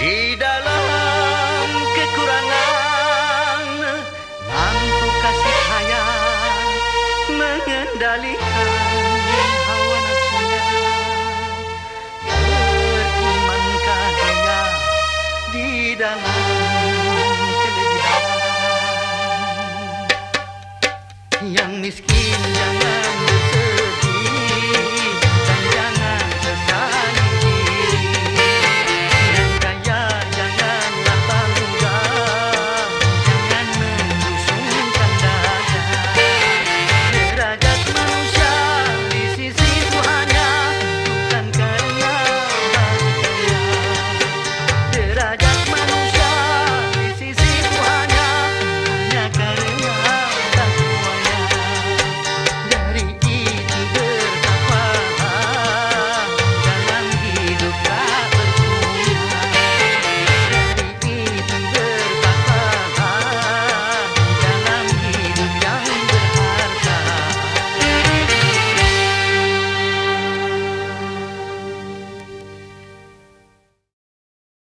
di dalam